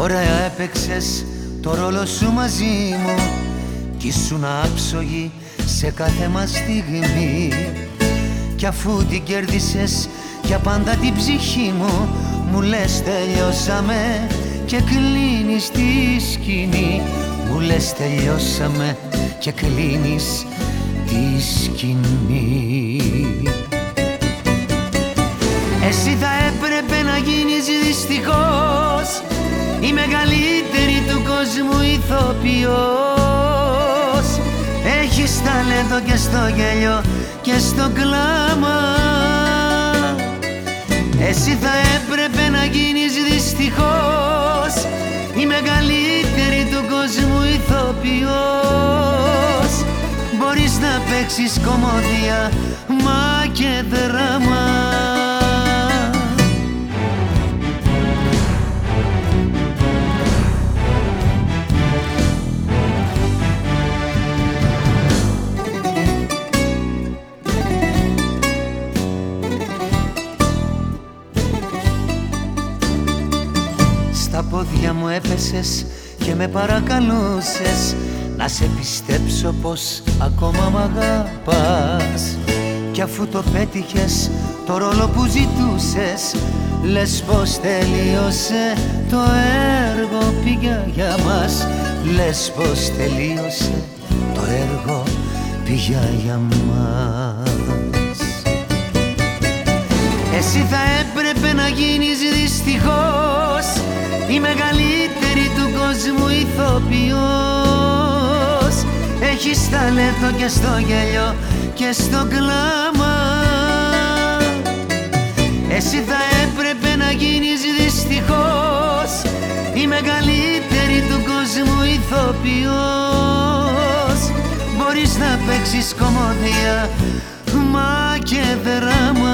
Ωραία έπαιξες το ρόλο σου μαζί μου Κι ήσουν άψογη σε κάθε μας στιγμή Κι αφού την κέρδισες για πάντα την ψυχή μου Μου λες τελειώσαμε και κλείνεις τη σκηνή. Μου λες τελειώσαμε και κλείνεις τη σκηνή. Εσύ θα έπρεπε να γίνεις δυστυχώς η μεγαλύτερη του κόσμου ηθοποιός. Έχεις ταλέντο και στο γέλιο και στο κλάμα. Εσύ θα έπρεπε να γίνεις δυστυχώς. Η μεγαλύτερη του κόσμου ηθοποιός. Μπορείς να παίξεις κομμωδία μα και δράμα πόδια μου έπεσες και με παρακαλούσες Να σε πιστέψω πως ακόμα μ' αγαπάς. Κι αφού το πέτυχες το ρόλο που ζητούσες Λες πως τελείωσε το έργο πήγα για μας. Λες πως τελείωσε το έργο πήγα για μας Εσύ θα έπρεπε να γίνεις δυστυχώς η μεγαλύτερη του κόσμου ηθοποιός. Έχεις ταλέντο και στο γέλιο και στο κλάμα. Εσύ θα έπρεπε να γίνεις δυστυχώς η μεγαλύτερη του κόσμου ηθοποιός. Μπορείς να παίξεις κομμωδία μα και δράμα